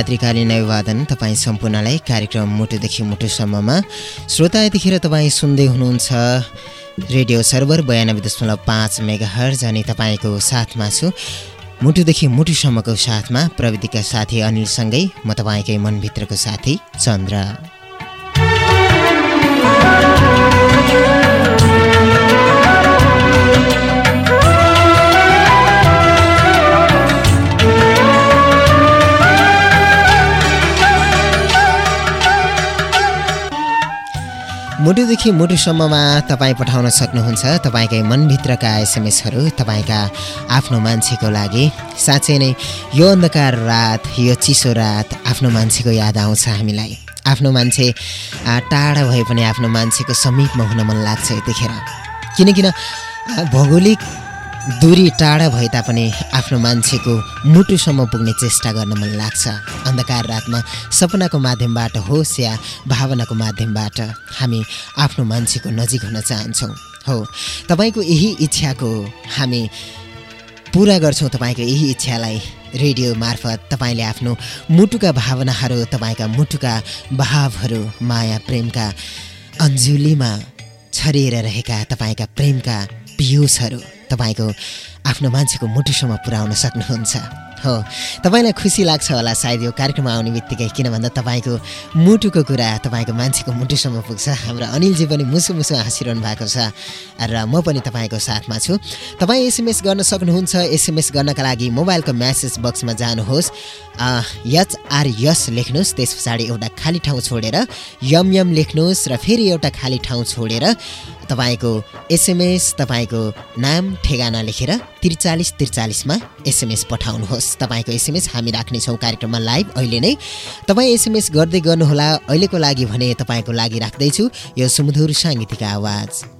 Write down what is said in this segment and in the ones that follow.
रात्रिकालीन अभिवादन। तपाईँ सम्पूर्णलाई कार्यक्रम मुटुदेखि मुटुसम्ममा। श्रोता यतिखेर तपाईँ सुन्दै हुनुहुन्छ रेडियो सर्भर बयानब्बे दशमलव पाँच मेगा हर्ज अनि तपाईँको साथमा छु। मुटुदेखि मुटुसम्मको साथमा प्रविधिका साथी अनिलसँगै म तपाईँकै मनभित्रको साथी चन्द्र। मुटुदेखि मुटुसम्ममा तपाईँ पठाउन सक्नुहुन्छ तपाईँकै मनभित्रका एसएमएसहरू तपाईँका आफ्नो मान्छेको लागि। साँच्चै नै यो अन्धकार रात यो चिसो रात आफ्नो मान्छेको याद आउँछ हामीलाई। आफ्नो मान्छे टाढा भए पनि आफ्नो मान्छेको समीपमा हुन मन लाग्छ यतिखेर किनकिन भौगोलिक दूरी टाढा भए तापनि आफ्नो मान्छेको मुटुसम्म पुग्ने चेष्टा गर्न मन लाग्छ। अन्धकार रातमा सपनाको माध्यमबाट होस् या भावनाको माध्यमबाट हामी आफ्नो मान्छेको नजिक हुन चाहन्छौँ। हो तपाईँको यही इच्छाको हामी पुरा गर्छौँ तपाईँको यही इच्छालाई रेडियो मार्फत तपाईँले आफ्नो मुटुका भावनाहरू तपाईँका मुटुका भावहरू माया प्रेमका अन्जुलीमा छरिएर रहेका तपाईँका प्रेमका पियुसहरू तपाईँको आफ्नो मान्छेको मुटुसम्म पुर्याउन सक्नुहुन्छ। हो तपाईँलाई खुसी लाग्छ होला सायद यो कार्यक्रम आउने बित्तिकै किन भन्दा तपाईँको मुटुको कुरा तपाईँको मान्छेको मुटुसम्म पुग्छ। हाम्रो अनिलजी पनि मुसु मुसु हाँसिरहनु भएको छ र म पनि तपाईँको साथमा छु। तपाईँ एसएमएस गर्न सक्नुहुन्छ एसएमएस गर्नका लागि मोबाइलको म्यासेज बक्समा जानुहोस्। यच आर यस लेख्नुहोस् त्यस पछाडि एउटा खाली ठाउँ छोडेर यम यम लेख्नुहोस् र फेरि एउटा खाली ठाउँ छोडेर तपाईँको एसएमएस तपाईँको नाम ठेगाना लेखेर त्रिचालिस त्रिचालिसमा एसएमएस पठाउनुहोस्। तपाईँको एसएमएस हामी राख्नेछौँ कार्यक्रममा लाइभ अहिले नै। तपाईँ एसएमएस गर्दै गर्नुहोला। अहिलेको लागि भने तपाईँको लागि राख्दैछु। यो सुमधुर साङ्गीतिक आवाज।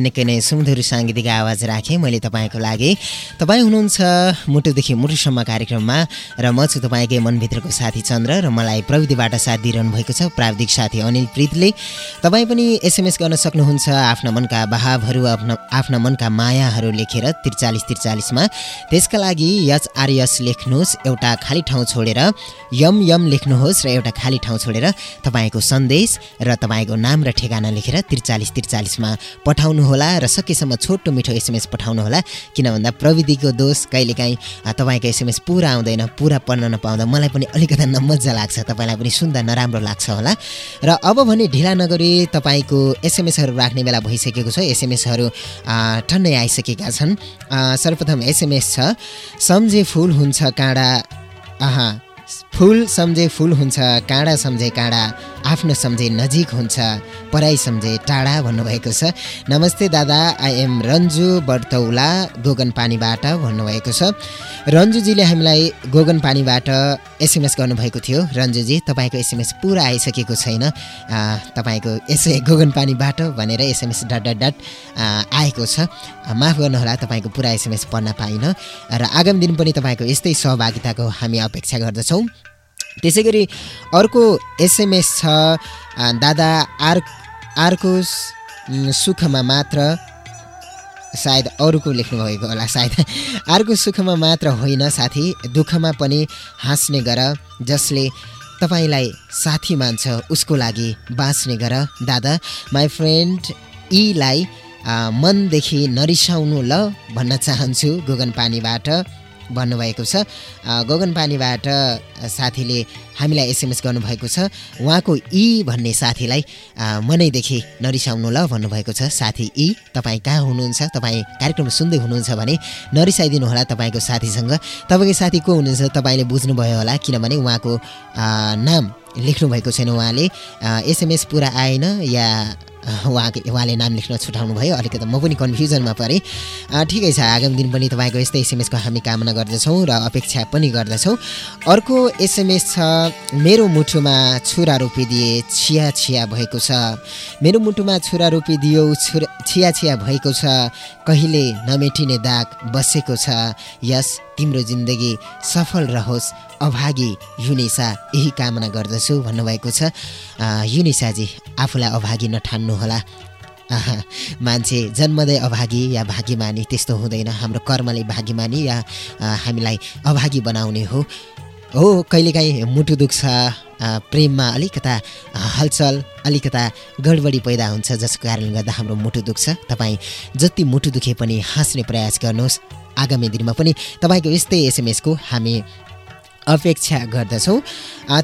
निकै नै सुमधुर साङ्गीतिक आवाज राखेँ मैले तपाईँको लागि। तपाईँ हुनुहुन्छ मुटुदेखि मुटुसम्म कार्यक्रममा र म छु तपाईँकै मनभित्रको साथी चन्द्र र मलाई प्रविधिबाट साथ दिइरहनु भएको छ प्राविधिक साथी अनिल प्रितले। तपाईँ पनि एसएमएस गर्न सक्नुहुन्छ आफ्ना मनका भावहरू आफ्ना आफ्ना मनका मायाहरू लेखेर त्रिचालिस त्रिचालिसमा। त्यसका लागि यच आरएस लेख्नुहोस् एउटा खाली ठाउँ छोडेर यम यम लेख्नुहोस् र एउटा खाली ठाउँ छोडेर तपाईँको सन्देश र तपाईँको नाम र ठेगाना लेखेर त्रिचालिस त्रिचालिसमा पठाउनुहोला र सकेसम्म छोटो मिठो एसएमएस पठाउनुहोला। किन भन्दा प्रविधिको दोष कहिलेकाहीँ तपाईँको एसएमएस पुरा आउँदैन पुरा पढ्न नपाउँदा मलाई पनि अलिकति नमजा लाग्छ तपाईँलाई पनि सुन्दा नराम्रो लाग्छ होला। र अब भने ढिला नगरी तपाईँको एसएमएसहरू राख्ने बेला भइसकेको छ। एसएमएसहरू ठन्डै आइसकेका छन्। सर्वप्रथम एसएमएस छ। सम्झे फुल हुन्छ काँडा आहा फुल सम्झे फुल हुन्छ काँडा सम्झे काँडा आफ्नो सम्झे नजिक हुन्छ पराई सम्झे टाढा भन्नुभएको छ। नमस्ते दादा आई एम रन्जु बर्तौला गोगन पानीबाट भन्नुभएको छ। रन्जुजीले हामीलाई गोगन पानीबाट एसएमएस गर्नुभएको थियो। रन्जुजी तपाईँको एसएमएस पुरा आइसकेको छैन। तपाईँको यसै गोगन पानीबाट भनेर एसएमएस डट डट डट आएको छ। माफ गर्नुहोला तपाईँको पुरा एसएमएस पढ्न पाइनँ। र आगामी दिन पनि तपाईँको यस्तै सहभागिताको हामी अपेक्षा गर्दछौँ। त्यसै गरी अर्को एसएमएस छ। दादा आर आरको सुखमा मात्र सायद अरूको लेख्नुभएको होला सायद। अर्को सुखमा मात्र होइन साथी दुःखमा पनि हाँस्ने गर जसले तपाईँलाई साथी मान्छ उसको लागि बाँच्ने गर दादा। माई फ्रेन्ड यीलाई मनदेखि नरिसाउनु ल भन्न चाहन्छु गोगन पानीबाट भन्नुभएको छ। गगन पानीबाट साथीले हामीलाई एसएमएस गर्नुभएको छ। उहाँको ई भन्ने साथीलाई मनैदेखि नरिसाउनु ल भन्नुभएको छ। साथी ई तपाईँ कहाँ हुनुहुन्छ? तपाईँ कार्यक्रम सुन्दै हुनुहुन्छ भने नरिसाइदिनु होला तपाईँको साथीसँग। तपाईँको साथी को हुनुहुन्छ तपाईँले बुझ्नुभयो होला किनभने उहाँको नाम लेख्नुभएको छैन उहाँले। एसएमएस पुरा आएन या उहाँको उहाँले नाम लेख्न छुटाउनु भयो। अलिकति म पनि कन्फ्युजनमा परेँ। ठिकै छ। आगामी दिन पनि तपाईँको यस्तै एसएमएसको हामी कामना गर्दछौँ र अपेक्षा पनि गर्दछौँ। अर्को एसएमएस छ मेरो मुठुमा छुरा रोपिदिए छिया छिया भएको छ। मेरो मुटुमा छुरा रोपिदियो छुरा छिया छिया भएको छ। कहिले नमेटिने दाग बसेको छ। यस तिम्रो जिन्दगी सफल रहोस्। अभागी युनिसा यही कामना गर्दछु भन्नुभएको छ। युनिसाजी आफूलाई अभागी नठान्नुहोला मान्छे जन्मदै अभागी या भाग्यमानी त्यस्तो हुँदैन। हाम्रो कर्मले भाग्यमानी या हामीलाई अभागी बनाउने हो। हो कहिलेकाहीँ मुटु दुख्छ प्रेममा अलिकता हलचल अलिकता गडबडी पैदा हुन्छ जसको कारणले गर्दा हाम्रो मुटु दुख्छ। तपाईँ जति मुटु दुखे पनि हाँस्ने प्रयास गर्नुहोस्। आगामी दिनमा पनि तपाईँको यस्तै एसएमएसको हामी अपेक्षा गर्दछौँ।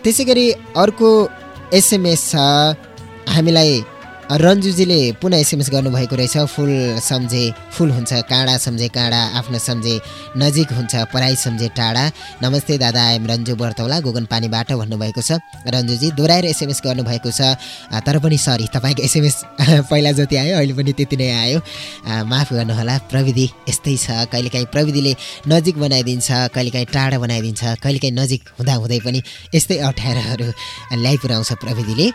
त्यसै गरी अर्को एसएमएस छ। हामीलाई रन्जुजीले पुनः एसएमएस गर्नुभएको रहेछ। फुल सम्झे फुल हुन्छ काँडा सम्झे काँडा आफ्नो सम्झे नजिक हुन्छ पढाइ सम्झे टाढा। नमस्ते दादा आइएम रन्जु बर्तौला गोगन पानीबाट भन्नुभएको छ। रन्जुजी दोहोऱ्याएर एसएमएस गर्नुभएको छ। तर पनि सरी तपाईँको एसएमएस पहिला जति आयो अहिले पनि त्यति नै आयो। माफ गर्नुहोला प्रविधि यस्तै छ। कहिलेकाहीँ प्रविधिले नजिक बनाइदिन्छ कहिलेकाहीँ टाढा बनाइदिन्छ कहिलेकाहीँ नजिक हुँदाहुँदै पनि यस्तै अप्ठ्यारोहरू ल्याइपुऱ्याउँछ प्रविधिले।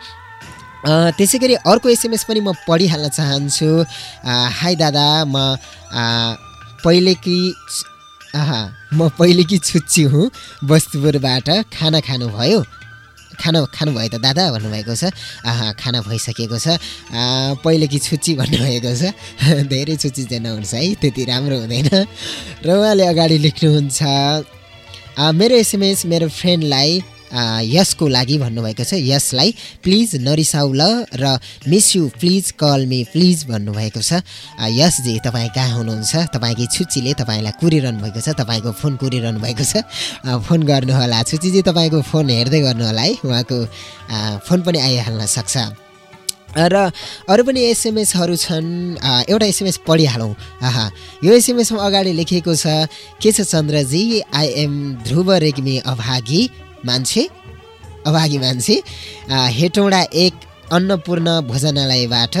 त्यसै गरी अर्को एसएमएस पनि म पढिहाल्न चाहन्छु। हाई दादा म पहिलेकी आहा म पहिलेकी छुच्ची हुँ बस्तुपुरबाट खाना खानुभयो? खाना खानुभयो त दादा भन्नुभएको छ। आहा खाना भइसकेको छ। पहिलेकी छुच्ची भन्नुभएको छ। धेरै छुच्ची चाहिँ है त्यति राम्रो हुँदैन। र उहाँले अगाडि लेख्नुहुन्छ मेरो एसएमएस मेरो फ्रेन्डलाई यसको लागि भन्नुभएको छ यसलाई प्लिज नरिसाउ ल र miss you please call me please भन्नुभएको छ। यसजी तपाईँ कहाँ हुनुहुन्छ तपाईँकी छुच्चीले तपाईँलाई कुरिरहनु भएको छ तपाईँको फोन कुरिरहनु भएको छ फोन गर्नुहोला छुच्चीजी तपाईँको फोन हेर्दै गर्नु होला है उहाँको फोन पनि आइहाल्न सक्छ। र अरू पनि एसएमएसहरू छन् एउटा एसएमएस पढिहालौँ। आहा यो एसएमएसमा अगाडि लेखिएको छ के छ चन्द्रजी? आइएम ध्रुव रेग्मी अभागी। मान्छे अभागी मान्छे हेटौँडा एक अन्नपूर्ण भोजनालयबाट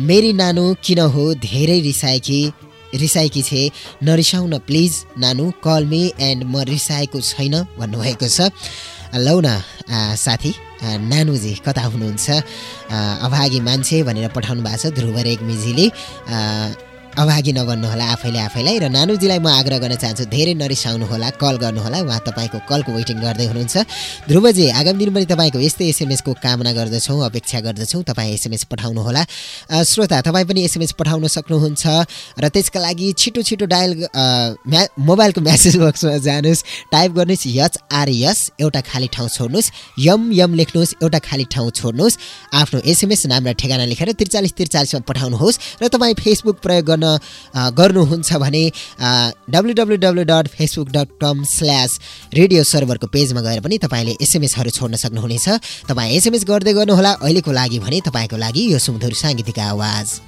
मेरी नानु किन हो धेरै रिसाएकी रिसाएकी छे नरिसाउन प्लिज नानु कल मी एन्ड म रिसाएको छैन भन्नुभएको छ। लौ न साथी नानुजी कता हुनुहुन्छ? अभागी मान्छे भनेर पठाउनु भएको छ ध्रुव रेग्मीजीले। अभागी नबन्नुहोला आफैले आफैलाई र नानुजीलाई म आग्रह गर्न चाहन्छु धेरै नरिसाउनुहोला कल गर्नुहोला उहाँ तपाईँको कलको वेटिङ गर्दै हुनुहुन्छ। ध्रुवजी आगामी दिन पनि तपाईँको यस्तै एसएमएसको कामना गर्दछौँ अपेक्षा गर्दछौँ तपाईँ एसएमएस पठाउनुहोला। श्रोता तपाईँ पनि एसएमएस पठाउन सक्नुहुन्छ र त्यसका लागि छिटो छिटो डायल म्या मोबाइलको म्यासेज बक्समा जानुहोस् टाइप गर्नुहोस् यच आर यस एउटा खाली ठाउँ छोड्नुहोस् यम यम लेख्नुहोस् एउटा खाली ठाउँ छोड्नुहोस् आफ्नो एसएमएस नाम र ठेगाना लेखेर त्रिचालिस त्रिचालिसमा पठाउनुहोस् र तपाईँ फेसबुक प्रयोग गर्न गर्नुहुन्छ भने W W W dot Facebook dot com slash radio सर्भरको पेजमा गएर पनि तपाईँले एसएमएसहरू छोड्न सक्नुहुनेछ। तपाईँ एसएमएस गर्दै गर्नुहोला। अहिलेको लागि भने तपाईँको लागि यो सुमधुर साङ्गीतिक आवाज।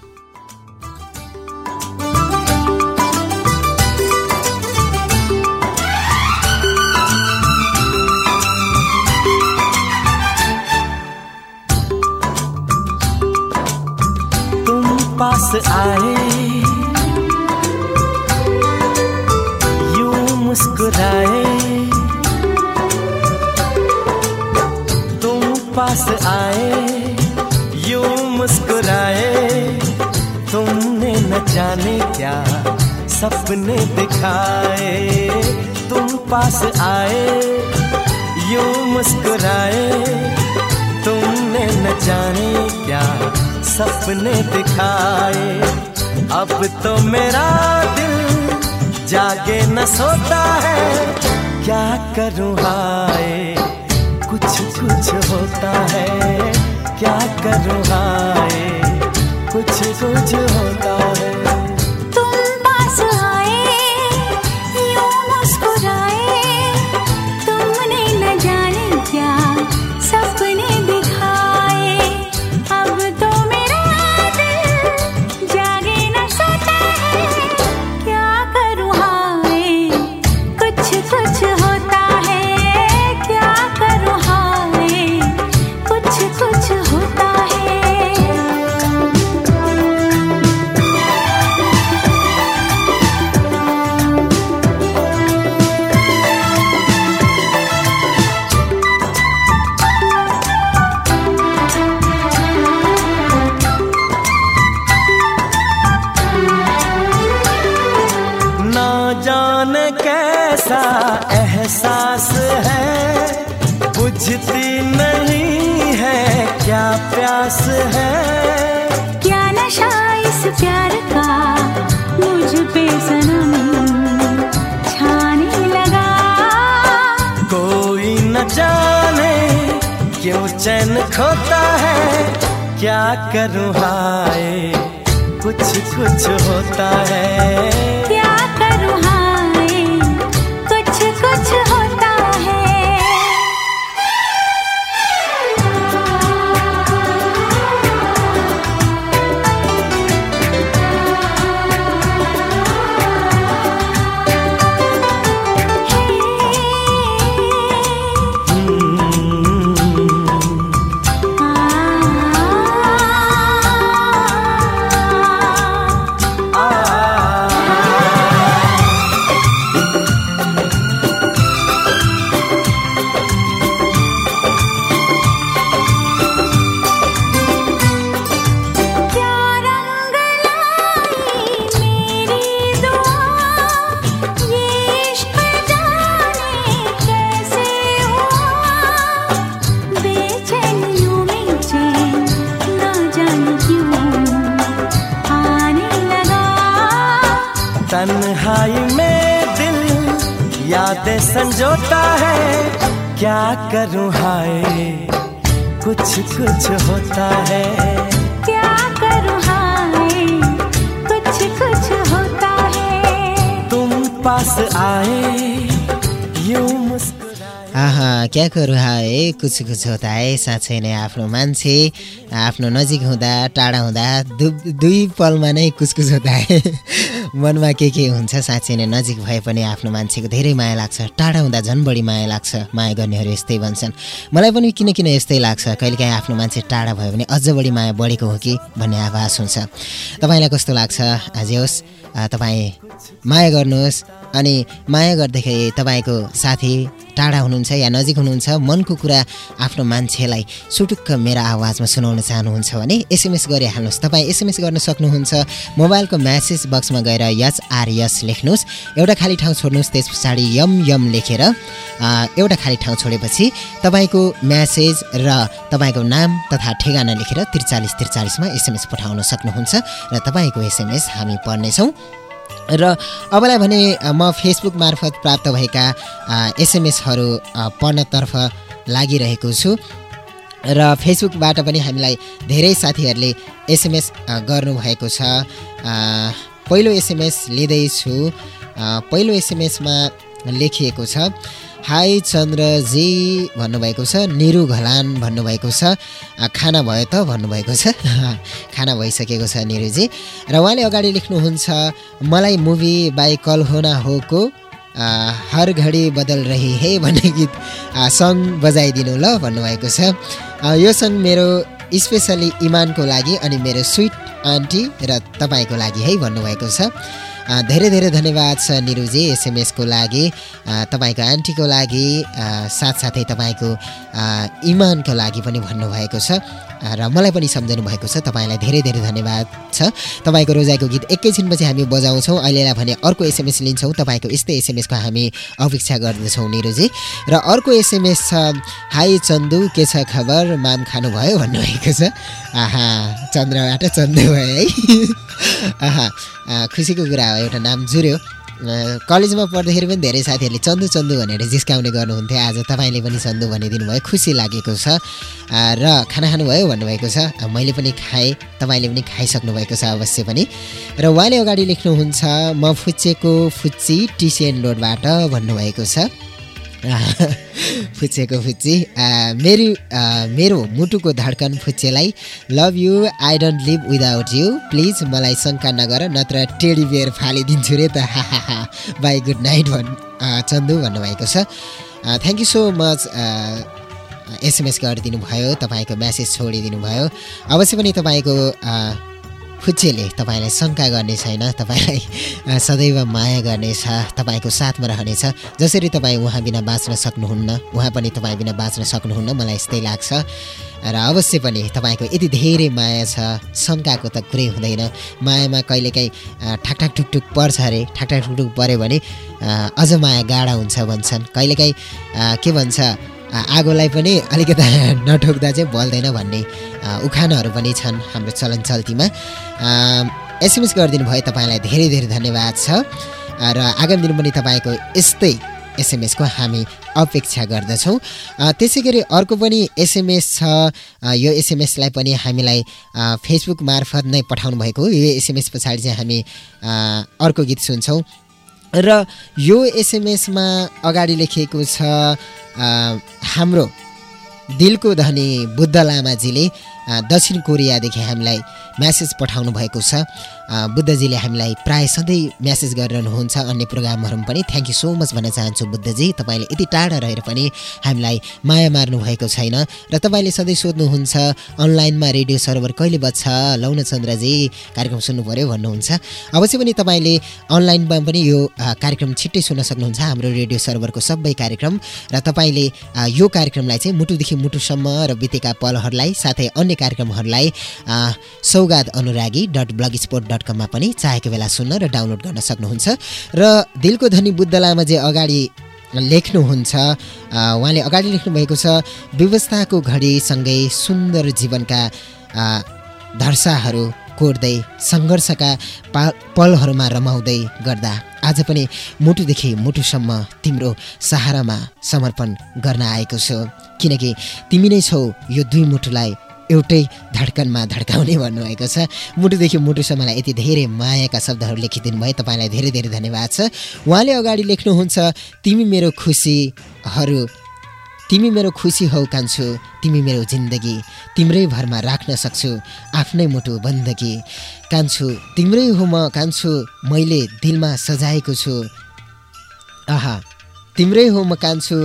पास आए मुस्कुराए तुम पास आए, यू मुस्कुराए। तुमने न जाने क्या सपने दिखाए। तुम पास आए, यू मुस्कुराए। तुमने न जाने क्या सपने दिखाए। अब तो मेरा दिल जागे न सोता है। क्या करूँ हाय? कुछ कुछ होता है। क्या करूँ हाय? कुछ कुछ होता है। खोता है क्या करूँ हाय? कुछ कुछ होता है। संजोता है क्या करूँ हाय? कुछ कुछ होता है। क्या करूँ हाय? कुछ कुछ होता है। तुम पास आए यूं आहा क्या करू है कुछ कुछ होता है साँच्चै नै आफ्नो मान्छे आफ्नो नजिक हुँदा टाढा हुँदा दु दुई पलमा नै कुचकुच हुँदा है। मनमा के के हुन्छ साँच्चै नै नजिक भए पनि आफ्नो मान्छेको धेरै माया लाग्छ टाढा हुँदा झन् बढी माया लाग्छ माया गर्नेहरू यस्तै भन्छन् मलाई पनि किन किन यस्तै लाग्छ कहिलेकाहीँ आफ्नो मान्छे टाढा भयो भने अझ बढी माया बढेको हो कि भन्ने आभास हुन्छ। तपाईँलाई कस्तो लाग्छ? आज होस्। तपाईँ माया गर्नुहोस्। अनि माया गर्दाखेरि तपाईँको साथी टाढा हुनुहुन्छ या नजिक हुनुहुन्छ मनको कुरा आफ्नो मान्छेलाई सुटुक्क मेरो आवाजमा सुनाउन चाहनुहुन्छ भने एसएमएस गरिहाल्नुहोस्। तपाईँ एसएमएस गर्न सक्नुहुन्छ। मोबाइलको म्यासेज बक्समा गएर यस आर यस लेख्नुहोस्। एउटा खाली ठाउँ छोड्नुहोस् त्यस पछाडि यम यम लेखेर एउटा खाली ठाउँ छोडेपछि तपाईँको म्यासेज र तपाईँको नाम तथा ठेगाना लेखेर त्रिचालिस त्रिचालिसमा एसएमएस पठाउन सक्नुहुन्छ र तपाईँको एसएमएस हामी पढ्नेछौँ। र अबलाई भने म फेसबुक मार्फत प्राप्त भएका एसएमएसहरू पढ्नतर्फ लागिरहेको छु। र फेसबुकबाट पनि हामीलाई धेरै साथीहरूले एसएमएस गर्नुभएको छ। पहिलो एसएमएस लिँदैछु। पहिलो एसएमएसमा लेखिएको छ। हाई चन्द्रजी भन्नुभएको छ निरु घलान भन्नुभएको छ खाना भयो त भन्नुभएको छ। खाना भइसकेको छ निरुजी। र उहाँले अगाडि लेख्नुहुन्छ मलाई मुभी बाई कल होना होको हर घडी बदल रही हे भन्ने गीत अ, सङ बजाइदिनु ल भन्नुभएको छ। यो सङ मेरो स्पेसली इमानको लागि अनि मेरो स्विट आन्टी र तपाईँको लागि है भन्नुभएको छ। धेरै धेरै धन्यवाद छ निरुजी एसएमएसको लागि तपाईँको आन्टीको लागि साथसाथै तपाईँको इमानको लागि पनि भन्नुभएको छ र मलाई पनि सम्झनु भएको छ तपाईँलाई धेरै धेरै धन्यवाद छ। तपाईँको रोजाइको गीत एकैछिनपछि हामी बजाउँछौँ अहिलेलाई भने अर्को एसएमएस लिन्छौँ तपाईँको यस्तै एसएमएसको हामी अपेक्षा गर्दछौँ निरुजी। र अर्को एसएमएस छ हाई चन्दु के छ खबर माम खानुभयो भन्नुभएको छ। आहा चन्द्रबाट चन्दु भयो है। खुसीको कुरा हो एउटा नाम जुर्यो। कलेजमा पढ्दाखेरि पनि धेरै साथीहरूले चन्दु चन्दु भनेर जिस्काउने गर्नुहुन्थ्यो। आज तपाईँले पनि चन्दु भनिदिनु भयो खुसी लागेको छ। र खाना खानुभयो भन्नुभएको छ। मैले पनि खाएँ तपाईँले पनि खाइसक्नु भएको छ अवश्य पनि। र उहाँले अगाडि लेख्नुहुन्छ म फुच्चेको फुच्ची टिसिएन रोडबाट भन्नुभएको छ। फुच्चेको फुच्ची। मेरो मेरो मुटुको धड्कन फुच्चेलाई love you I don't live without you please मलाई शङ्का नगर नत्र टेडी बियर फालिदिन्छु रे त। बाई गुड नाइट भन् चन्दु भन्नुभएको छ। Thank you so much SMS गरिदिनु भयो तपाईँको म्यासेज छोडिदिनु भयो अवश्य पनि तपाईँको अ, फुच्चेले तपाईँलाई शङ्का गर्ने छैन तपाईँलाई सदैव माया गर्नेछ तपाईँको साथमा रहनेछ जसरी तपाईँ उहाँ बिना बाँच्न सक्नुहुन्न उहाँ पनि तपाईँ बिना बाँच्न सक्नुहुन्न मलाई यस्तै लाग्छ। र अवश्य पनि तपाईँको यति धेरै माया छ शङ्काको त कुरै हुँदैन। मायामा कहिलेकाहीँ ठाकठाक ठुकठुक पर्छ अरे ठाकठाक ठुकठुक पऱ्यो भने अझ माया गाढा हुन्छ भन्छन्। कहिलेकाहीँ के भन्छ आगोलाई पनि अलिकति नठोक्दा चाहिँ बल्दैन भन्ने उखानहरू पनि छन् हाम्रो चलन चल्तीमा एसएमएस गरिदिनु भयो तपाईँलाई धेरै धेरै धन्यवाद छ। र आगामी दिन पनि तपाईँको यस्तै एसएमएसको हामी अपेक्षा गर्दछौँ। त्यसै गरी अर्को पनि एसएमएस छ। यो एसएमएसलाई पनि हामीलाई फेसबुक मार्फत नै पठाउनु भएको यो एसएमएस पछाडि चाहिँ हामी अर्को गीत सुन्छौँ। र यो एसएमएसमा अगाडि लेखिएको छ हाम्रो दिलको धनी बुद्ध लामाजीले दक्षिण कोरियादेखि हामीलाई म्यासेज पठाउनु भएको छ। बुद्धजीले हामीलाई प्राय सधैँ म्यासेज गरिरहनुहुन्छ अन्य प्रोग्रामहरूमा पनि। थ्याङ्क यू सो मच भन्न चाहन्छु बुद्धजी। तपाईँले यति टाढा रहेर पनि हामीलाई माया मार्नु भएको छैन। र तपाईँले सधैँ सोध्नुहुन्छ अनलाइनमा रेडियो सर्भर कहिले बज्छ? लौन चन्द्रजी कार्यक्रम सुन्नु पऱ्यो भन्नुहुन्छ। अवश्य पनि तपाईँले अनलाइनमा पनि यो कार्यक्रम छिट्टै सुन्न सक्नुहुन्छ। हाम्रो रेडियो सर्भरको सबै कार्यक्रम। र तपाईँले यो कार्यक्रमलाई चाहिँ मुटुदेखि मुटुसम्म र बितेका पलहरूलाई साथै अन्य कार्यक्रमहरूलाई a, Saugat Anuragi dot blog sport dot कममा पनि चाहेको बेला सुन्न र डाउनलोड गर्न सक्नुहुन्छ। र दिलको धनी बुद्ध लामाजे अगाडि लेख्नुहुन्छ उहाँले अगाडि लेख्नुभएको छ व्यवस्थाको घडीसँगै सुन्दर जीवनका धर्साहरू कोर्दै सङ्घर्षका पा पलहरूमा रमाउँदै गर्दा आज पनि मुटुदेखि मुटुसम्म तिम्रो सहारामा समर्पण गर्न आएको छु। किनकि तिमी नै छौ यो दुई मुटुलाई एउटै धड्कनमा धड्काउने भन्नुभएको छ। मुटुदेखि मुटुसम्मलाई यति धेरै मायाका शब्दहरू लेखिदिनु भयो। तपाईँलाई धेरै धेरै धन्यवाद छ। उहाँले अगाडि लेख्नुहुन्छ तिमी मेरो खुसीहरू तिमी मेरो खुसी हौ कान्छु तिमी मेरो जिन्दगी तिम्रै भरमा राख्न सक्छु आफ्नै मुटु बन्दगी। कान्छु तिम्रै हो म कान्छु मैले दिलमा सजाएको छु। आहा तिम्रै हो म कान्छु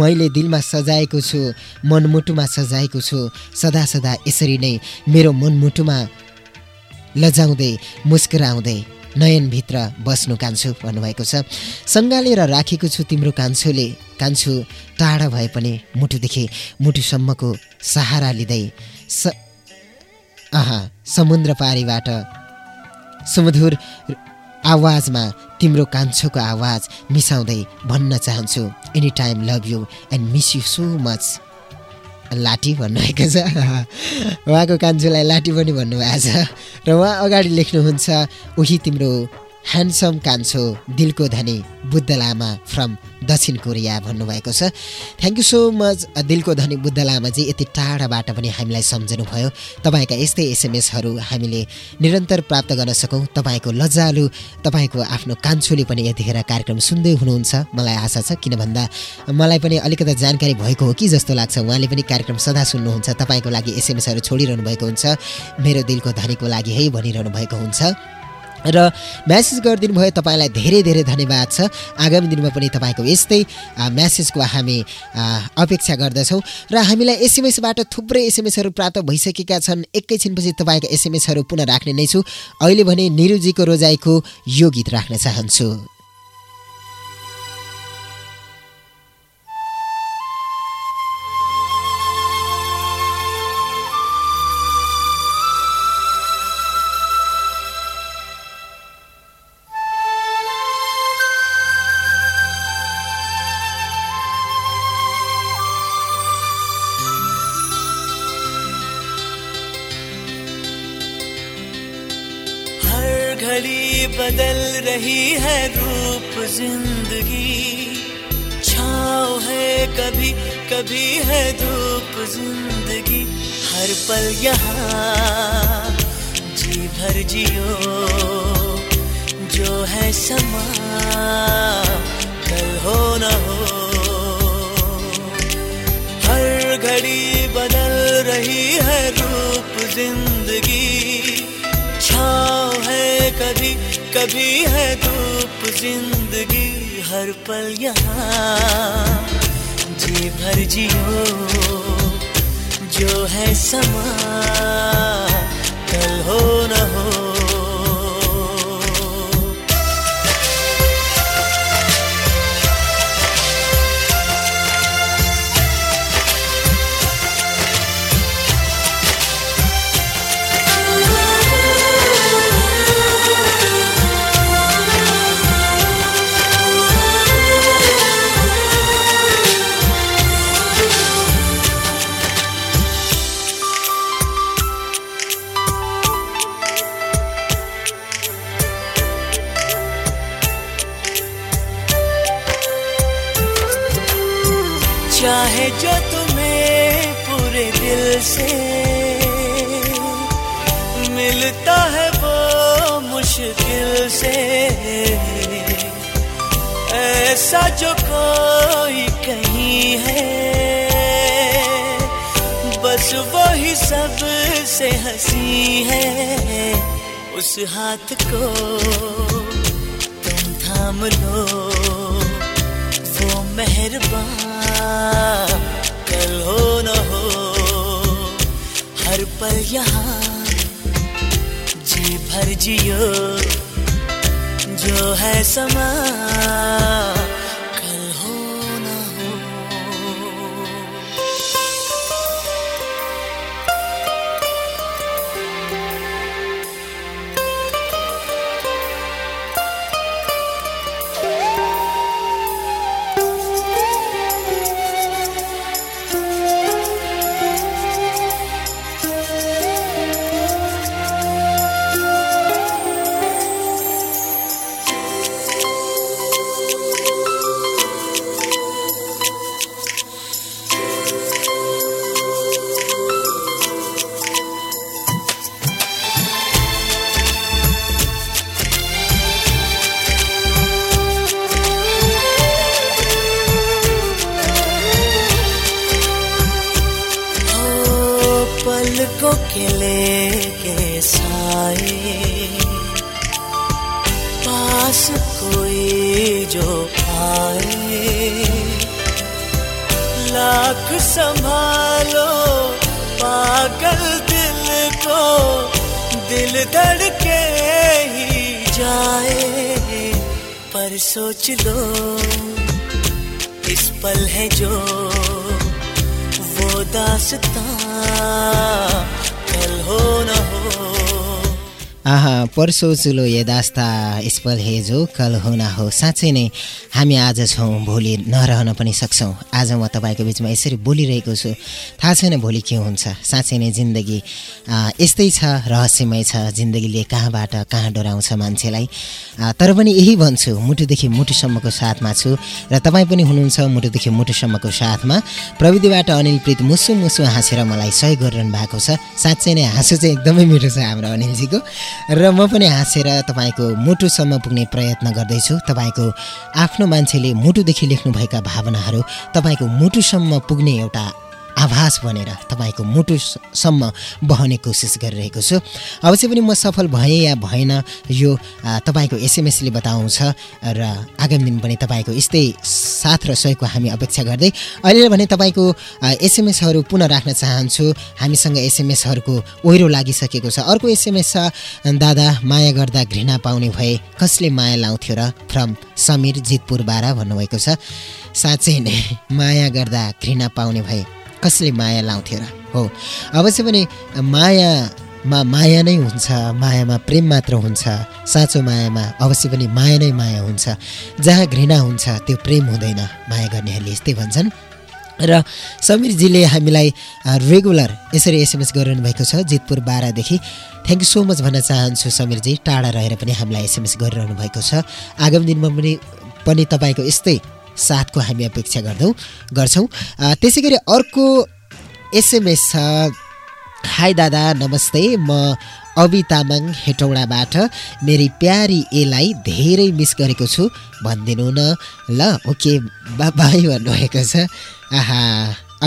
मैले दिलमा सजाएको छु। मनमुटुमा सजाएको छु। सदा सदा यसरी नै मेरो मनमुटुमा लजाउँदै मुस्कुराउँदै नयनभित्र बस्नु कान्छु भन्नुभएको छ। सङ्गालेर राखेको छु तिम्रो कान्छोले। कान्छु टाढा भए पनि मुटुदेखि मुटुसम्मको सहारा लिँदै स आहा समुद्र पारीबाट सुमधुर आवाजमा तिम्रो कान्छोको आवाज मिसाउँदै भन्न चाहन्छु। Any time love you and miss you so much लाठी भन्नुभएको छ। उहाँको कान्छोलाई लाठी पनि भन्नुभएको छ। र उहाँ अगाडि लेख्नुहुन्छ उही तिम्रो ह्यान्डसम कान्छो दिलको धनी बुद्ध लामा फ्रम दक्षिण कोरिया भन्नुभएको छ। थ्याङ्क यू सो मच दिलको धनी बुद्ध लामाजी यति टाढाबाट पनि हामीलाई सम्झनुभयो। तपाईँका यस्तै एसएमएसहरू हामीले निरन्तर प्राप्त गर्न सकौँ। तपाईँको लज्जालु तपाईँको आफ्नो कान्छोले पनि यतिखेर कार्यक्रम सुन्दै हुनुहुन्छ। मलाई आशा छ किन भन्दा मलाई पनि अलिकति जानकारी भएको हो कि जस्तो लाग्छ। उहाँले पनि कार्यक्रम सदा सुन्नुहुन्छ। तपाईँको लागि एसएमएसहरू छोडिरहनु भएको हुन्छ। मेरो दिलको धनीको लागि है भनिरहनु भएको हुन्छ। र म्यासेज गरिदिनु भयो तपाईँलाई धेरै धेरै धन्यवाद छ। आगामी दिनमा पनि तपाईँको यस्तै म्यासेजको हामी अपेक्षा गर्दछौँ र हामीलाई एसएमएसबाट थुप्रै एसएमएसहरू प्राप्त भइसकेका छन्। एकैछिनपछि तपाईँको एसएमएसहरू पुनः राख्ने नै छु। अहिले भने निरुजीको रोजाइको यो गीत राख्न चाहन्छु। घड़ी बदल रही है रूप ज़िंदगी। छाव है कभी कभी है धूप ज़िंदगी। हर पल यहाँ, जी भर जियो, जो है समा। कल हो ऐसा जो कोई कहीं है। बस वो ही सबसे हँसी है उस हाथ को। तुम थाम लो, वो मेहरबान, कल हो न हो, हर पल यहाँ। जी भर जियो, जो है समा। लाख संभालो, पागल दिल को दिल धड़के ही जाए, पर सोच लो, इस पल है जो वो दासता, कल हो न हो। आहा पर्सो चुलो यदास्ता स्पल हेजो कल हुना हो। साँच्चै नै हामी आज छौँ भोलि नरहन पनि सक्छौँ। आज म तपाईँको बिचमा यसरी बोलिरहेको छु। थाहा छैन भोलि के हुन्छ। साँच्चै नै जिन्दगी यस्तै छ रहस्यमय छ। जिन्दगीले कहाँबाट कहाँ डोराउँछ मान्छेलाई। तर पनि यही भन्छु मुटुदेखि मुटुसम्मको साथमा छु। र तपाईँ पनि हुनुहुन्छ मुटुदेखि मुटुसम्मको साथमा। प्रविधिबाट अनिल प्रीत मुसु मुसु हाँसेर मलाई सहयोग गरिरहनु भएको छ। साँच्चै नै हाँसो चाहिँ एकदमै मिठो छ हाम्रो अनिलजीको। र म पनि हाँसेर तपाईँको मुटुसम्म पुग्ने प्रयत्न गर्दैछु। तपाईँको आफ्नो मान्छेले मुटुदेखि लेख्नुभएका भावनाहरू तपाईँको मुटुसम्म पुग्ने एउटा आभास बनेर तपाईँको मुटुसम्म बहने कोसिस गरिरहेको छु। अवश्य पनि म सफल भएँ या भएन यो तपाईँको एसएमएसले बताउँछ र आगामी दिन पनि तपाईँको यस्तै साथ र सहयोगको हामी अपेक्षा गर्दै अहिले भने तपाईँको एसएमएसहरू पुनः राख्न चाहन्छु। हामीसँग एसएमएसहरूको ओहिरो लागिसकेको छ। अर्को एसएमएस छ दादा माया गर्दा घृणा पाउने भए कसले माया लाउँथ्यो र फ्रम समीर जितपुर बारा भन्नुभएको छ। साँच्चै नै माया गर्दा घृणा पाउने भए कसले माया लाउँथ्यो र? हो। अवश्य पनि मायामा माया नै हुन्छ मायामा प्रेम मात्र हुन्छ साँचो मायामा अवश्य पनि माया नै माया हुन्छ। जहाँ घृणा हुन्छ त्यो प्रेम हुँदैन माया गर्नेहरूले यस्तै भन्छन्। र समीरजीले हामीलाई रेगुलर यसरी एसएमएस गरिरहनु भएको छ जितपुर बाह्रदेखि थ्याङ्क यू सो मच भन्न चाहन्छु समीरजी टाढा रहेर पनि हामीलाई एसएमएस गरिरहनु भएको छ। आगामी दिनमा पनि पनि तपाईँको यस्तै साथको हामी अपेक्षा गर्दौँ गर्छौँ। त्यसै गरी अर्को एसएमएस छ। हाई दादा नमस्ते। म अवि तामाङ हेटौँडाबाट मेरी प्यारी एलाई धेरै मिस गरेको छु। भनिदिनु न। ल ओके बा बाई भन्नुभएको छ। आहा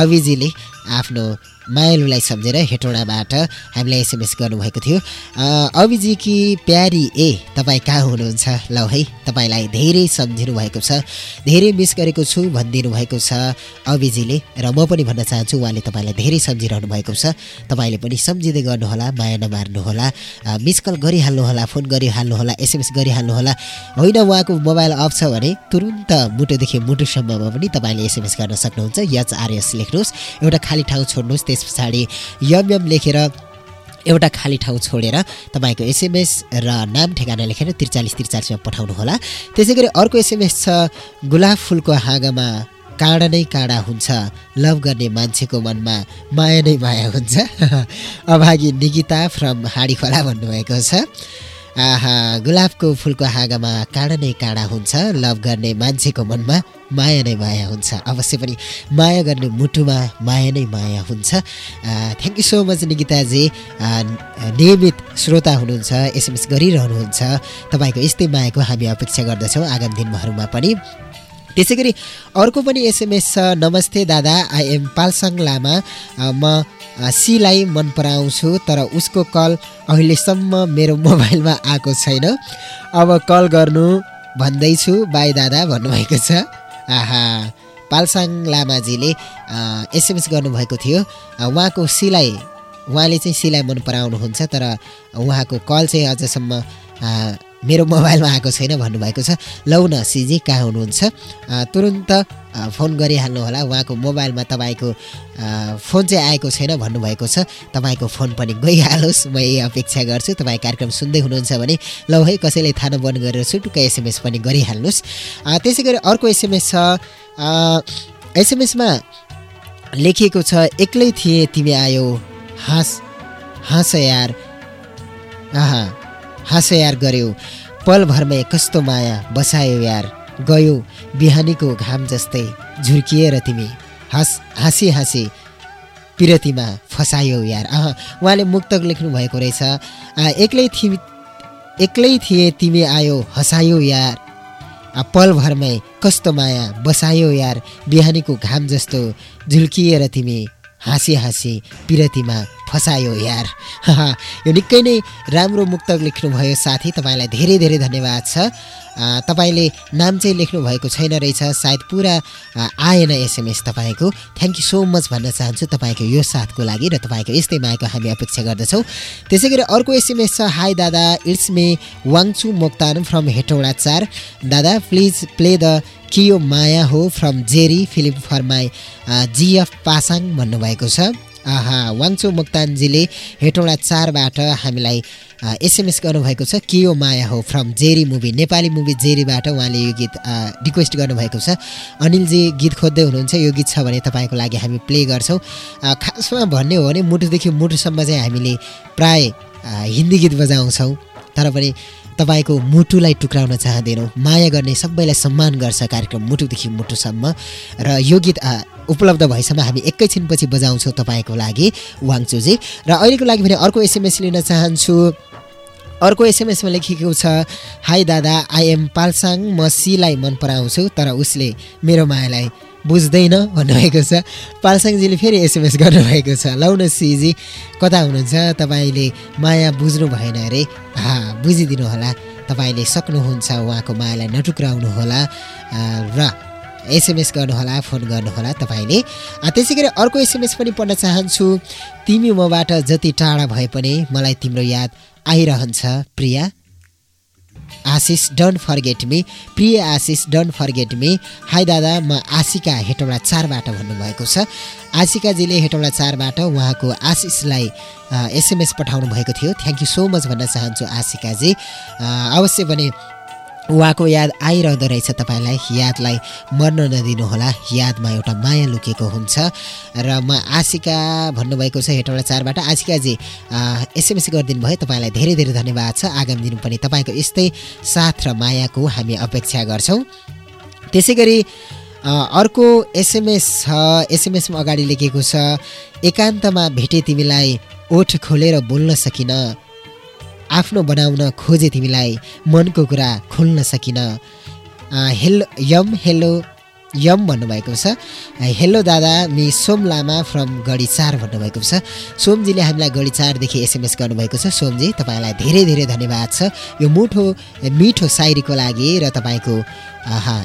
अविजीले आफ्नो मायालुलाई सम्झेर हेटौँडाबाट हामीलाई एसएमएस गर्नुभएको थियो। अ, अविजीकी प्यारी ए तपाईँ कहाँ हुनुहुन्छ? ल है तपाईँलाई धेरै सम्झिनु भएको छ धेरै मिस गरेको छु भनिदिनु भएको छ अविजीले र म पनि भन्न चाहन्छु उहाँले तपाईँलाई धेरै सम्झिरहनु भएको छ। तपाईँले पनि सम्झिँदै गर्नुहोला माया नमार्नुहोला मिस कल गरिहाल्नुहोला फोन गरिहाल्नुहोला एसएमएस गरिहाल्नुहोला। होइन उहाँको मोबाइल अफ छ भने तुरुन्त मुटुदेखि मुटुसम्ममा पनि तपाईँले एसएमएस गर्न सक्नुहुन्छ। यचआरएस लेख्नुहोस्। एउटा खाली ठाउँ छोड्नुहोस् त्यस पछाडि यम लेखेर एउटा खाली ठाउँ छोडेर तपाईँको एसएमएस र नाम ठेगाना लेखेर त्रिचालिस त्रिचालिसमा पठाउनुहोला। त्यसै गरी अर्को एसएमएस छ गुलाब फुलको हाँगामा काँडा नै काँडा हुन्छ लभ गर्ने मान्छेको मनमा माया नै माया हुन्छ। अभागी निकिता फ्रम हाँडी खोला भन्नुभएको छ। आहा गुलाबको फुलको हाँगामा काँडा नै काँडा हुन्छ। लभ गर्ने मान्छेको मनमा माया नै माया हुन्छ। अवश्य पनि माया गर्ने मुटुमा माया नै माया हुन्छ। थ्याङ्क यू सो मच निकिताजी। नियमित श्रोता हुनुहुन्छ एसएमएस गरिरहनुहुन्छ। तपाईँको यस्तै मायाको हामी अपेक्षा गर्दछौँ आगामी दिनहरूमा पनि। त्यसै गरी अर्को पनि एसएमएस छ। नमस्ते दादा आई एम पालसाङ लामा। म सीलाई मन पराउँछु तर उसको कल अहिलेसम्म मेरो मोबाइलमा आएको छैन। अब कल गर्नु भन्दैछु बाई दादा भन्नुभएको छ। आहा पालसाङ लामाजीले एसएमएस गर्नुभएको थियो। उहाँको सिलाई उहाँले चाहिँ सिलाई मन पराउनुहुन्छ तर उहाँको कल चाहिँ अझसम्म मेरो मोबाइलमा आएको छैन भन्नुभएको छ। लौ न सिजी कहाँ हुनुहुन्छ? तुरुन्त फोन गरिहाल्नुहोला उहाँको मोबाइलमा तपाईँको फोन चाहिँ आएको छैन भन्नुभएको छ। तपाईँको फोन पनि गइहालोस् म यही अपेक्षा गर्छु। तपाईँ कार्यक्रम सुन्दै हुनुहुन्छ भने लौ है कसैले थाहा बन्द गरेर सुटुक्क एसएमएस पनि गरिहाल्नुहोस्। त्यसै गरी अर्को एसएमएस छ। एसएमएसमा लेखिएको छ एक्लै थिए तिमी आयो हाँस हाँस यार आहा हाँस यार गऱ्यौ पलभरमै कस्तो माया बसायो यार। गयो बिहानीको घाम जस्तै झुर्किएर तिमी हाँस हाँसी हाँसी पिरतीमा फसायो यार। अह उहाँले मुक्तक लेख्नु भएको रहेछ एक्लै थिए एक्लै थिए तिमी आयो हँसायो यार। पलभरमै कस्तो माया बसायो यार। बिहानीको घाम जस्तो झुल्किएर तिमी हाँसी हाँसी पिरतीमा फसायो यार। यो निकै नै राम्रो मुक्तक लेख्नुभयो साथी तपाईँलाई धेरै धेरै धन्यवाद छ। तपाईँले नाम चाहिँ लेख्नु भएको छैन रहेछ। सायद पुरा आएन एसएमएस तपाईँको। थ्याङ्क यू सो मच भन्न चाहन्छु तपाईँको यो साथको लागि र तपाईँको यस्तै मायाको हामी अपेक्षा गर्दछौँ। त्यसै गरी अर्को एसएमएस छ। हाई दादा। It's me Wangchu Moktan from Hetauda चार दादा प्लिज प्ले द कियो माया हो from Jerry film for my GF Pasang भन्नुभएको छ। आहा वाङचो मोक्तानजीले हेटौँडा चारबाट हामीलाई एसएमएस गर्नुभएको छ के यो माया हो? From Jerry movie Nepali movie जेरीबाट उहाँले यो गीत रिक्वेस्ट गर्नुभएको छ। अनिलजी गीत खोज्दै हुनुहुन्छ यो गीत छ भने तपाईँको लागि हामी प्ले गर्छौँ। खासमा भन्ने हो भने मुटुदेखि मुटुसम्म चाहिँ हामीले प्राय हिन्दी गीत बजाउँछौँ। तर पनि तपाईँको मुटुलाई टुक्राउन चाहँदैनौँ। माया गर्ने सबैलाई सम्मान गर्छ कार्यक्रम मुटुदेखि मुटुसम्म। र यो गीत उपलब्ध भएसम्म हामी एकैछिनपछि बजाउँछौँ तपाईँको लागि वाङचुजी। र अहिलेको लागि भने अर्को एसएमएस लिन चाहन्छु। अर्को एसएमएसमा लेखिएको छ हाई दादा आई एम पाल्साङ म सीलाई मन पराउँछु तर उसले मेरो मायालाई बुझ्दैन भन्नुभएको छ। पाल्साङजीले फेरि एसएमएस गर्नुभएको छ। लौ न सिजी कता हुनुहुन्छ? तपाईँले माया बुझ्नु भएन अरे। हा बुझिदिनु होला। तपाईँले सक्नुहुन्छ उहाँको मायालाई नटुक्राउनु होला। र एसएमएस गर्नुहोला फोन गर्नुहोला तपाईँले। त्यसै गरी अर्को एसएमएस पनि पढ्न चाहन्छु। तिमी मबाट जति टाढा भए पनि मलाई तिम्रो याद आइरहन्छ Priya. Ashish don't forget me. प्रिय Ashish don't forget me. Hi दादा म आशिका हेटौँडा चारबाट भन्नुभएको छ। आशिकाजीले हेटौँडा चारबाट उहाँको आशिषलाई एसएमएस पठाउनु भएको थियो। थ्याङ्क यू सो मच भन्न चाहन्छु आशिकाजी। अवश्य पनि उहाँको याद आइरहँदो रहेछ तपाईँलाई यादलाई मर्न नदिनुहोला यादमा एउटा माया लुकेको हुन्छ। र म आशिका भन्नुभएको छ हेटौँडा चारबाट। आशिकाजी एसएमएस गरिदिनु भयो तपाईँलाई धेरै धेरै धन्यवाद छ। आगामी दिन पनि तपाईँको यस्तै साथ र मायाको हामी अपेक्षा गर्छौँ। त्यसै गरी अर्को एसएमएस छ एसएमएसमा अगाडि लेखेको छ एकान्तमा भेटे तिमीलाई ओठ खोलेर बोल्न सकिन। आफ्नो बनाउन खोजे तिमीलाई मनको कुरा खोल्न सकिन। हेलो यम हेलो यम भन्नुभएको छ। हेलो दादा मि सोम लामा फ्रम गढी चार भन्नुभएको छ। सोमजीले हामीलाई गढी चारदेखि एसएमएस गर्नुभएको छ। सोमजी तपाईँलाई धेरै धेरै धन्यवाद छ। यो मुठो मिठो सायरीको लागि र तपाईँको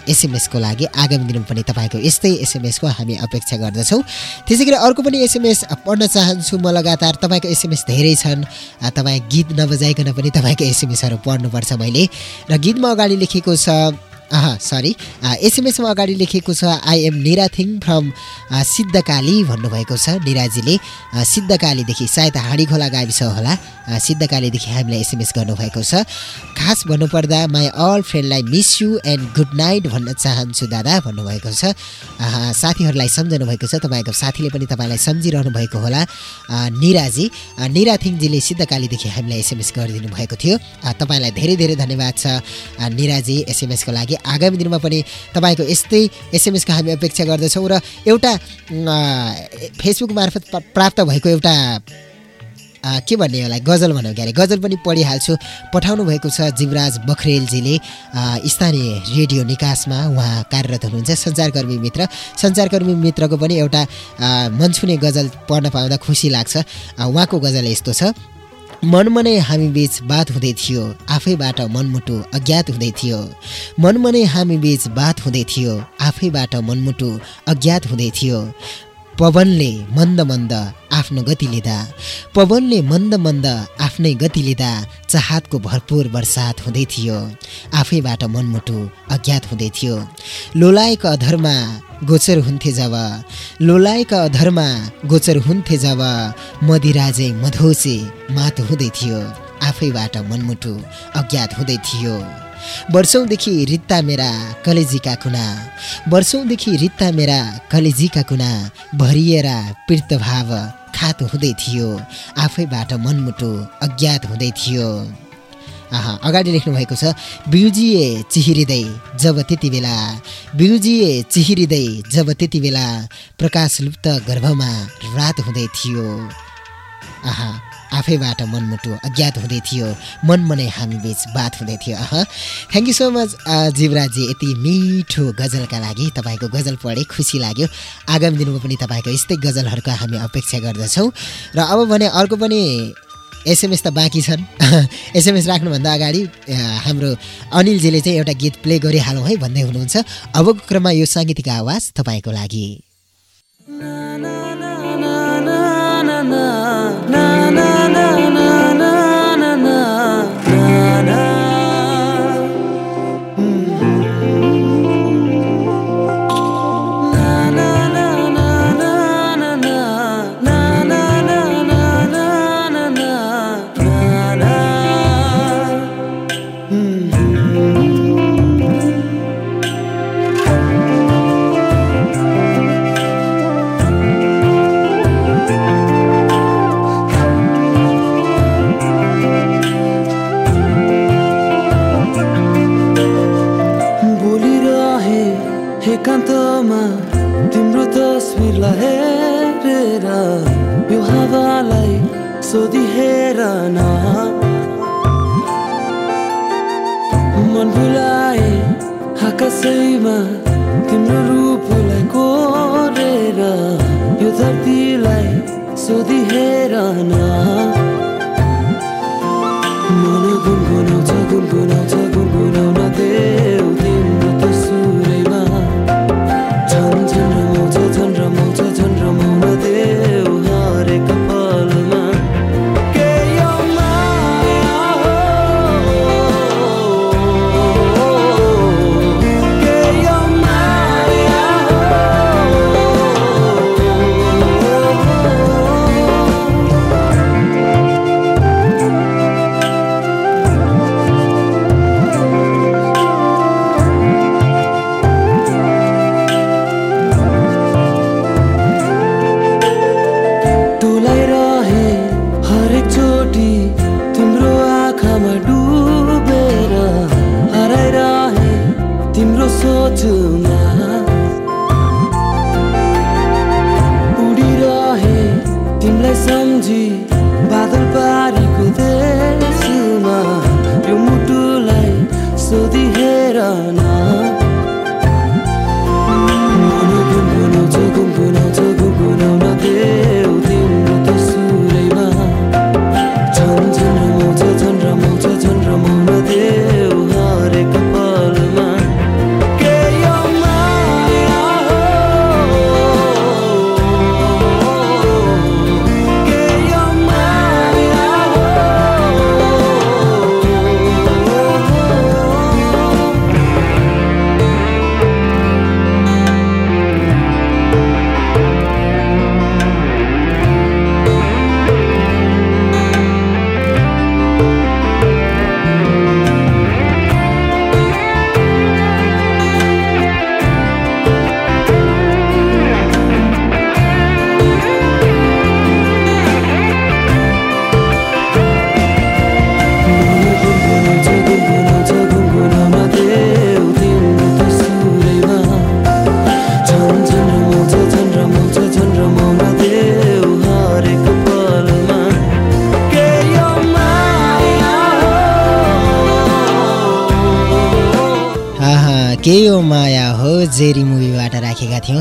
एसएमएसको लागि आगामी दिनमा पनि तपाईँको यस्तै एसएमएसको हामी अपेक्षा गर्दछौँ। त्यसै गरी अर्को पनि एसएमएस पढ्न चाहन्छु म लगातार। तपाईँको एसएमएस धेरै छन्। तपाईँ गीत नबजाइकन पनि तपाईँको एसएमएसहरू पढ्नुपर्छ मैले। र गीतमा अगाडि लेखेको छ सरी एसएमएसमा अगाडि लेखेको छ I am Nirathing from Siddhakali भन्नुभएको छ निराजीले। सिद्धकालीदेखि सायद हाँडी खोला गाविस होला। सिद्धकालीदेखि हामीलाई एसएमएस गर्नुभएको छ। खास भन्नुपर्दा my all फ्रेन्डलाई miss you and good night भन्न चाहन्छु दादा भन्नुभएको छ। साथीहरूलाई सम्झनु भएको छ। तपाईँको साथीले पनि तपाईँलाई सम्झिरहनु भएको होला। निराजी। निराथिङजीले सिद्धकालीदेखि हामीलाई एसएमएस गरिदिनु भएको थियो। तपाईँलाई धेरै धेरै धन्यवाद छ। निराजी एसएमएसको लागि आगामी दिनमा पनि तपाईँको यस्तै एसएमएसको हामी अपेक्षा गर्दछौँ र एउटा फेसबुक मार्फत प्राप्त भएको एउटा के भन्ने होला गजल भनौँ क्यारे गजल पनि पढिहाल्छु। पठाउनु भएको छ जीवराज बखरेलजीले स्थानीय रेडियो निकासमा उहाँ कार्यरत हुनुहुन्छ। सञ्चारकर्मी मित्र सञ्चारकर्मी मित्रको पनि एउटा मन छुने गजल पढ्न पाउँदा खुसी लाग्छ। उहाँको गजल यस्तो छ। मनमा नै हामी बीच बात हुँदै थियो आफैबाट मनमुटु अज्ञात हुँदै थियो। मनमा नै हामी बीच बात हुँदै थियो आफैबाट मनमुटु अज्ञात हुँदै थियो। पवनले मन्द मन्द आफ्नो गति लिँदा पवनले मन्द मन्द आफ्नै गति लिँदा चाहतको भरपुर वर्षात हुँदै थियो। आफैबाट मनमुटु अज्ञात हुँदै थियो। लोलाएका अधरमा गोचर हुन्थे जब लोलाएका अधरमा गोचर हुन्थे जब मदिराजै मधोसे मात हुँदै थियो। आफैबाट मनमुटु अज्ञात हुँदै थियो। वर्षौँदेखि रित्ता मेरा कलेजीका कुना। वर्षौँदेखि रित्ता मेरा कलेजीका कुना। भरिएर पीडित भाव खातो हुँदै थियो। आफैबाट मनमुटु अज्ञात हुँदै थियो। आहा अगाडि लेख्नु भएको छ बिउजिए चिहिरिँदै जब त्यति बेला बिउजिए चिहिरिँदै जब त्यति बेला प्रकाश लुप्त गर्भमा रात हुँदै थियो। आहा आफैबाट मनमुटु अज्ञात हुँदै थियो मन मनै हामी बिच बात हुँदै थियो। अह थ्याङ्क यू सो मच जीवराजी यति मिठो गजलका लागि तपाईँको गजल पढेँ खुसी लाग्यो। आगामी दिनमा पनि तपाईँको यस्तै गजलहरूको हामी अपेक्षा गर्दछौँ। र अब भने अर्को पनि एसएमएस त बाँकी छन्। एसएमएस राख्नुभन्दा अगाडि हाम्रो अनिलजीले चाहिँ एउटा गीत प्ले गरिहालौँ है भन्दै हुनुहुन्छ। अबको क्रममा यो साङ्गीतिक आवाज तपाईँको लागि। भुलाए आकाशैमा तिम्रो रूपलाई कोरेर यो धरतीलाई सोधिहेर न।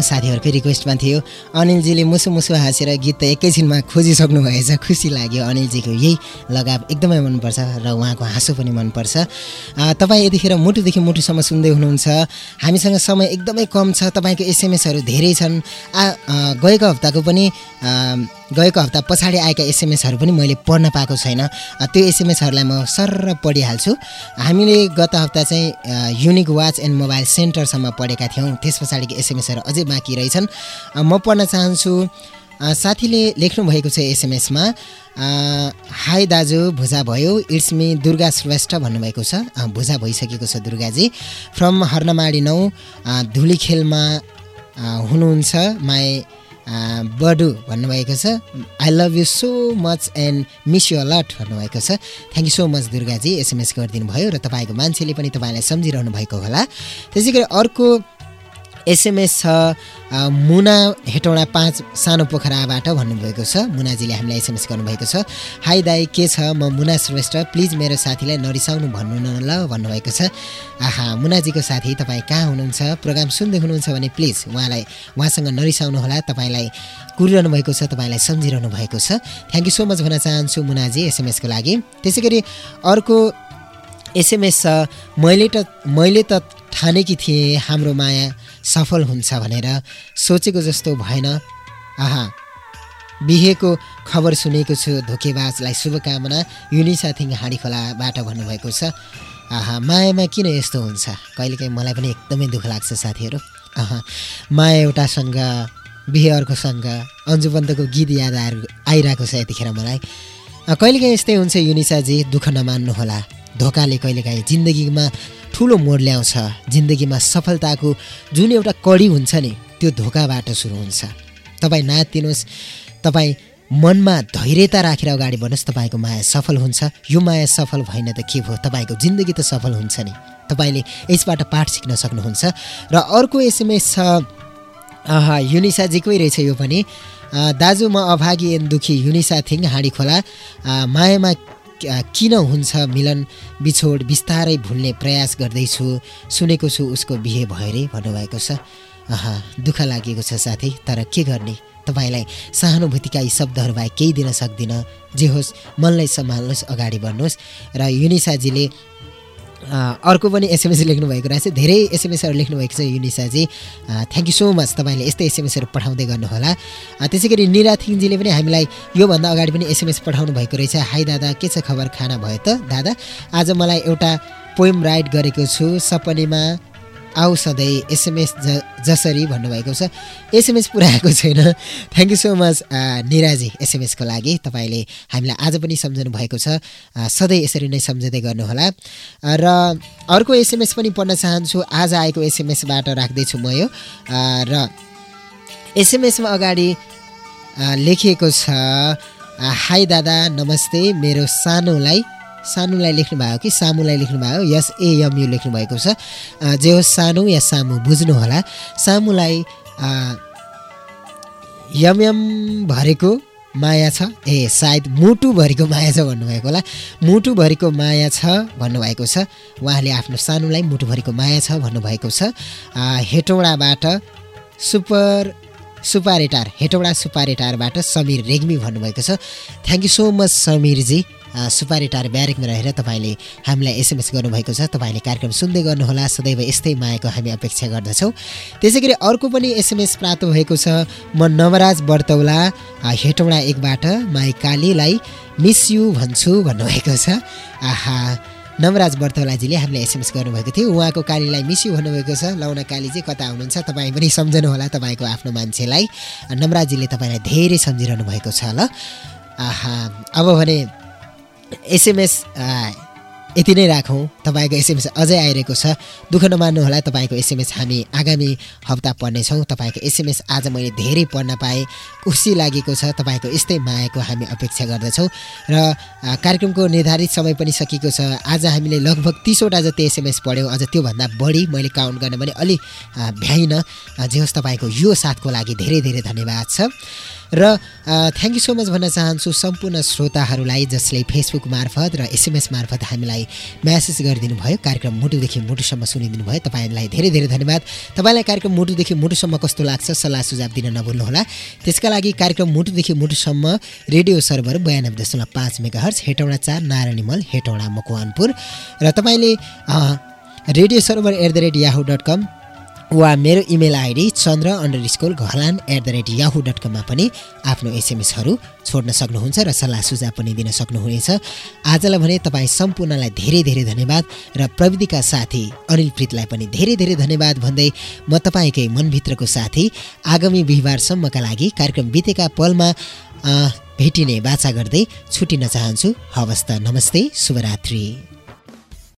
साथीहरूको रिक्वेस्टमा थियो। अनिलजीले मुसु मुसु हाँसेर गीत त एकैछिनमा खोजिसक्नु भएछ। खुसी लाग्यो अनिलजीको यही लगाव एकदमै मनपर्छ र उहाँको हाँसो पनि मनपर्छ। तपाईँ यतिखेर मुटुदेखि मुटुसम्म सुन्दै हुनुहुन्छ। हामीसँग समय एकदमै कम छ। तपाईँको एसएमएसहरू धेरै छन्। गएको हप्ताको पनि गएको हप्ता पछाडि आएका एसएमएसहरू पनि मैले पढ्न पाएको छैन। त्यो एसएमएसहरूलाई म सर्र पढिहाल्छु। हामीले गत हप्ता चाहिँ युनिक वाच एन्ड मोबाइल सेन्टरसम्म पढेका थियौँ। त्यस पछाडिको एसएमएसहरू अझै बाँकी रहेछन्। म पढ्न चाहन्छु साथीले लेख्नु भएको छ एसएमएसमा हाई दाजु भुजा भयो। इट्स मी दुर्गा श्रेष्ठ भन्नुभएको छ। भुजा भइसकेको छ दुर्गाजी। फ्रम हर्नमाडी नौ धुलीखेलमा हुनुहुन्छ माई बडु भन्नुभएको छ। I love you so much and miss you a lot भन्नुभएको छ। थ्याङ्क यू सो मच दुर्गाजी एसएमएस गरिदिनु भयो र तपाईँको मान्छेले पनि तपाईँलाई सम्झिरहनु भएको होला। त्यसै गरी अर्को एसएमएस छ मुना हेटौँडा पाँच सानो पोखराबाट भन्नुभएको छ। मुनाजीले हामीलाई एसएमएस गर्नुभएको छ। हाई दाई के छ? म मुना श्रेष्ठ। प्लिज मेरो साथीलाई नरिसाउनु भन्नु न ल भन्नुभएको छ। आहा मुनाजीको साथी तपाईँ कहाँ हुनुहुन्छ? प्रोग्राम सुन्दै हुनुहुन्छ भने प्लिज उहाँलाई उहाँसँग नरिसाउनु होला। तपाईँलाई कुरिरहनु भएको छ तपाईँलाई सम्झिरहनु भएको छ। थ्याङ्क यू सो मच भन्न चाहन्छु मुनाजी एसएमएसको लागि। त्यसै गरी अर्को एसएमएस छ मैले त मैले त ठानेकी थिएँ हाम्रो माया। सफल हुन्छ भनेर सोचेको जस्तो भएन। आहा बिहेको खबर सुनेको छु धोकेबाजलाई शुभकामना। युनिसा थिङ हाँडी खोलाबाट भन्नुभएको छ। आहा मायामा किन यस्तो हुन्छ? कहिलेकाहीँ मलाई पनि एकदमै दुःख लाग्छ साथीहरू। आहा माया एउटासँग बिहे अर्कोसँग अन्जुबन्तको गीत याद आएर आइरहेको छ यतिखेर मलाई। कहिलेकाहीँ यस्तै हुन्छ युनिसाजी दुःख नमान्नुहोला। धोकाले कहिलेकाहीँ जिन्दगीमा ठुलो मोड ल्याउँछ। जिन्दगीमा सफलताको जुन एउटा कडी हुन्छ नि त्यो धोकाबाट सुरु हुन्छ। तपाईँ नातिनुहोस् तपाईँ मनमा धैर्यता राखेर अगाडि बढ्नुहोस्। तपाईँको माया सफल हुन्छ। यो माया सफल भएन त के भयो? तपाईँको जिन्दगी त सफल हुन्छ नि। तपाईँले यसबाट पाठ सिक्न सक्नुहुन्छ। र अर्को एसएमएस छ। युनिसाजीकै रहेछ यो पनि। दाजु म अभागी एन दुखी। युनिसा थिङ हाँडी खोला मायामा किन हुन्छ मिलन बिछोड बिस्तारै भुल्ने प्रयास गर्दैछु? सुनेको छु उसको बिहे भयो रे भन्नुभएको छ। दुःख लागेको छ साथी तर के गर्ने? तपाईँलाई सहानुभूतिका यी शब्दहरू बाहेक केही दिन सक्दिनँ। जे होस् मनलाई सम्हाल्नुहोस् अगाडि बढ्नुहोस्। र युनिसाजीले अर्को पनि एसएमएस लेख्नुभएको रहेछ। धेरै एसएमएसहरू लेख्नुभएको छ युनिसाजी। थ्याङ्क यू सो मच तपाईँले यस्तै एसएमएसहरू पठाउँदै गर्नुहोला। त्यसै गरी निरा थिङजीले पनि हामीलाई योभन्दा अगाडि पनि एसएमएस पठाउनु भएको रहेछ। हाई दादा के छ खबर? खाना भयो त? दादा आज मलाई एउटा पोइम राइट गरेको छु। सपनीमा आऊ सधैँ एसएमएस ज जसरी भन्नुभएको छ। एसएमएस पुऱ्याएको छैन। थ्याङ्क यू सो मच निराजी एसएमएसको लागि। तपाईँले हामीलाई आज पनि सम्झनु भएको छ। सधैँ यसरी नै सम्झँदै गर्नुहोला। र अर्को एसएमएस पनि पढ्न चाहन्छु। आज आएको एसएमएसबाट राख्दैछु म यो। र एसएमएसमा अगाडि लेखिएको छ हाई दादा नमस्ते मेरो सानोलाई सानुलाई लेख्नुभयो कि सामुलाई लेख्नुभयो यस एएमयु लेख्नुभएको छ। अ, जे होस् सानु या सामु बुझ्नु होला। सामुलाई यमयम भरेको माया छ। ए सायद मुटुभरिको माया छ भन्नुभएको होला। मुटुभरिको माया छ भन्नुभएको छ। उहाँले आफ्नो सानुलाई मुटुभरिको माया छ भन्नुभएको छ। हेटौँडाबाट सुपर सुपारेटार हेटौँडा सुपारेटारबाट समीर रेग्मी भन्नुभएको छ। थ्याङ्क यू सो मच समीरजी। अ, सुपारेटार ब्यारेकमा रहेर तपाईँले हामीलाई एसएमएस गर्नुभएको छ। तपाईँले कार्यक्रम सुन्दै गर्नुहोला। सदैव यस्तै मायाको हामी अपेक्षा गर्दछौँ। त्यसै गरी अर्को पनि एसएमएस प्राप्त भएको छ। म नवराज बर्तौला हेटौँडा एकबाट माई कालीलाई मिस यु भन्छु भन्नुभएको छ। आहा नवराज बर्तौलाजीले हामीलाई एसएमएस गर्नुभएको थियो। उहाँको कालीलाई मिस यु भन्नुभएको छ। लौना काली चाहिँ कता हुनुहुन्छ? तपाईँ पनि सम्झनु होला तपाईँको आफ्नो मान्छेलाई। नवराजीले तपाईँलाई धेरै सम्झिरहनु भएको छ ल। आहा अब भने एसएमएस यति नै राखौँ। तपाईँको एसएमएस अझै आइरहेको छ। दुःख नमान्नु होला तपाईँको एसएमएस हामी आगामी हप्ता पढ्नेछौँ। तपाईँको एसएमएस आज मैले धेरै पढ्न पाएँ। खुसी लागेको छ। तपाईँको यस्तै मायाको हामी अपेक्षा गर्दछौँ। र कार्यक्रमको निर्धारित समय पनि सकिएको छ। आज हामीले लगभग तिसवटा जति एसएमएस पढ्यौँ अझ त्योभन्दा बढी मैले काउन्ट गर्न पनि अलि भ्याइनँ। जे होस् तपाईँको यो साथको लागि धेरै धेरै धन्यवाद छ। र थ्याङ्क यू सो मच भन्न चाहन्छु सम्पूर्ण श्रोताहरूलाई जसले फेसबुक मार्फत र एसएमएस मार्फत हामीलाई म्यासेज गरिदिनु भयो कार्यक्रम मुटुदेखि मुटुसम्म सुनिदिनु भयो। तपाईँलाई धेरै धेरै धन्यवाद। तपाईँलाई कार्यक्रम मुटुदेखि मुटुसम्म कस्तो लाग्छ सल्लाह सुझाव दिन नभुल्नुहोला। त्यसका लागि कार्यक्रम मुटुदेखि मुटुसम्म रेडियो सर्भर बयानब्बे दशमलव पाँच मेगा हर्च हेटौँडा चार नारायणीमल हेटौँडा मकवानपुर। र तपाईँले radio server at the rate Yahoo dot com वा मेरो email ID Chandra underscore Ghalan at the rate Yahoo dot कममा पनि आफ्नो एसएमएसहरू छोड्न सक्नुहुन्छ र सल्लाह सुझाव पनि दिन सक्नुहुनेछ। आजलाई भने तपाईँ सम्पूर्णलाई धेरै धेरै धन्यवाद र प्रविधिका साथी अनिल प्रीतलाई पनि धेरै धेरै धन्यवाद भन्दै म तपाईँकै मनभित्रको साथी आगामी बिहिबारसम्मका लागि कार्यक्रम बितेका पलमा भेटिने बाचा गर्दै छुटिन चाहन्छु। हवस् त नमस्ते शुभरात्रि।